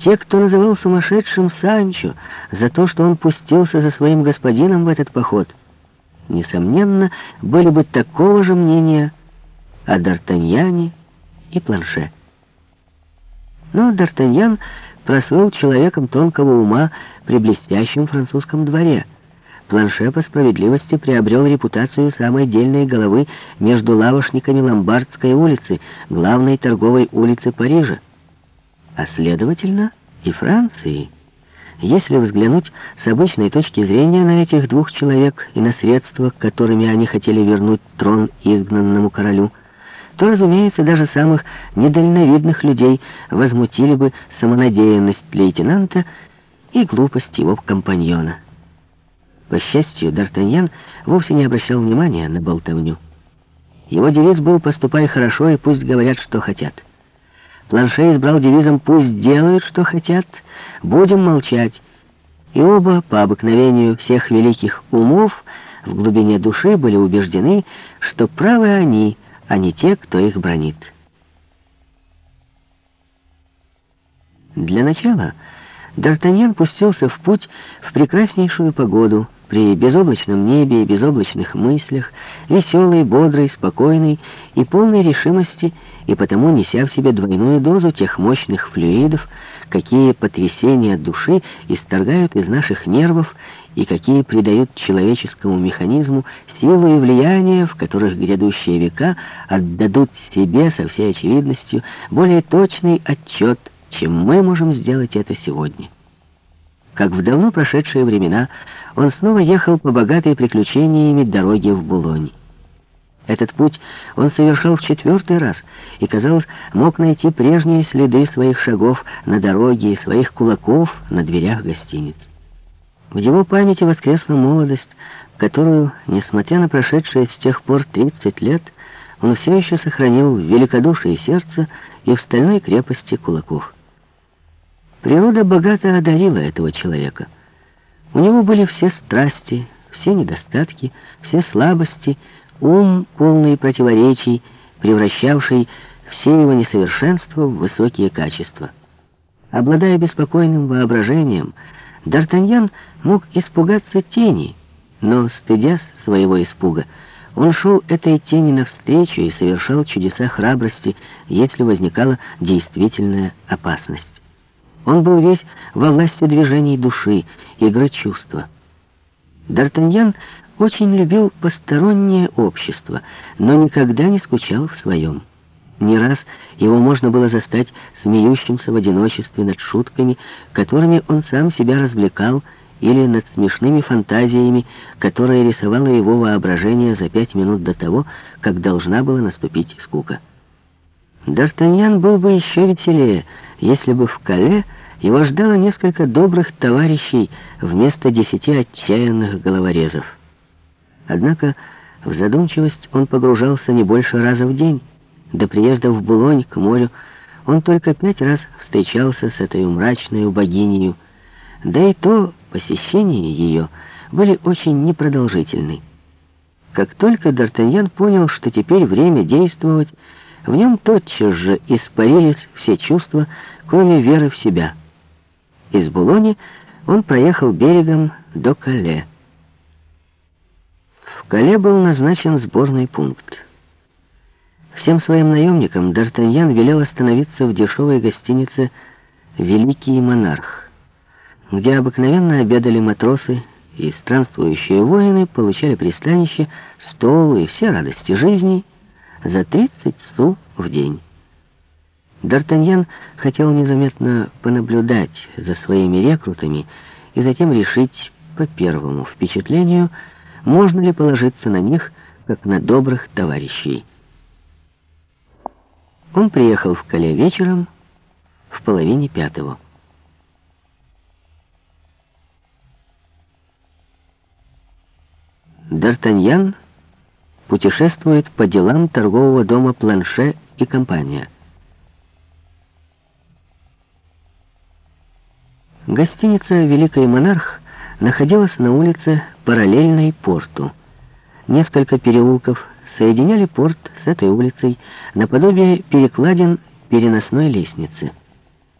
Те, кто называл сумасшедшим Санчо за то, что он пустился за своим господином в этот поход, несомненно, были бы такого же мнения о Д'Артаньяне и Планше. Но Д'Артаньян прослыл человеком тонкого ума при блестящем французском дворе. Планше по справедливости приобрел репутацию самой дельной головы между лавошниками Ломбардской улицы, главной торговой улицы Парижа а следовательно и Франции. Если взглянуть с обычной точки зрения на этих двух человек и на средства, которыми они хотели вернуть трон изгнанному королю, то, разумеется, даже самых недальновидных людей возмутили бы самонадеянность лейтенанта и глупость его компаньона. По счастью, Д'Артаньян вовсе не обращал внимания на болтовню. Его девиз был «поступай хорошо и пусть говорят, что хотят». Планше избрал девизом «Пусть делают, что хотят, будем молчать». И оба, по обыкновению всех великих умов, в глубине души были убеждены, что правы они, а не те, кто их бронит. Для начала Д'Артаньян пустился в путь в прекраснейшую погоду, при безоблачном небе и безоблачных мыслях, веселый, бодрый, спокойный и полной решимости, и потому неся в себе двойную дозу тех мощных флюидов, какие потрясения души исторгают из наших нервов и какие придают человеческому механизму силу и влияние, в которых грядущие века отдадут себе со всей очевидностью более точный отчет, чем мы можем сделать это сегодня. Как в давно прошедшие времена, он снова ехал по богатой приключениями дороге в Булонь. Этот путь он совершал в четвертый раз и, казалось, мог найти прежние следы своих шагов на дороге и своих кулаков на дверях гостиниц. В его памяти воскресла молодость, которую, несмотря на прошедшие с тех пор 30 лет, он все еще сохранил в великодушии сердца и в стальной крепости кулаков. Природа богато одарила этого человека. У него были все страсти, все недостатки, все слабости, ум, полный противоречий, превращавший все его несовершенства в высокие качества. Обладая беспокойным воображением, Д'Артаньян мог испугаться тени, но, стыдясь своего испуга, он шел этой тени навстречу и совершал чудеса храбрости, если возникала действительная опасность. Он был весь во власти движений души, игры чувства. Д'Артаньян очень любил постороннее общество, но никогда не скучал в своем. Не раз его можно было застать смеющимся в одиночестве над шутками, которыми он сам себя развлекал, или над смешными фантазиями, которые рисовало его воображение за пять минут до того, как должна была наступить скука. Д'Артаньян был бы еще веселее, если бы в Кале его ждало несколько добрых товарищей вместо десяти отчаянных головорезов. Однако в задумчивость он погружался не больше раза в день. До приезда в Булонь к морю он только пять раз встречался с этой мрачной богиней, да и то посещения ее были очень непродолжительны. Как только Д'Артаньян понял, что теперь время действовать, в нем тотчас же испарились все чувства, кроме веры в себя. Из Булони он проехал берегом до Кале. В Кале был назначен сборный пункт. Всем своим наемникам Д'Артаньян велел остановиться в дешевой гостинице «Великий монарх», где обыкновенно обедали матросы и странствующие воины получали пристанище, стол и все радости жизни за 30 су в день. Д'Артаньян хотел незаметно понаблюдать за своими рекрутами и затем решить по первому впечатлению, можно ли положиться на них, как на добрых товарищей. Он приехал в Кале вечером в половине пятого. Д'Артаньян путешествует по делам торгового дома Планше и компания. Гостиница «Великий монарх» находилась на улице, параллельной порту. Несколько переулков соединяли порт с этой улицей наподобие перекладин переносной лестницы.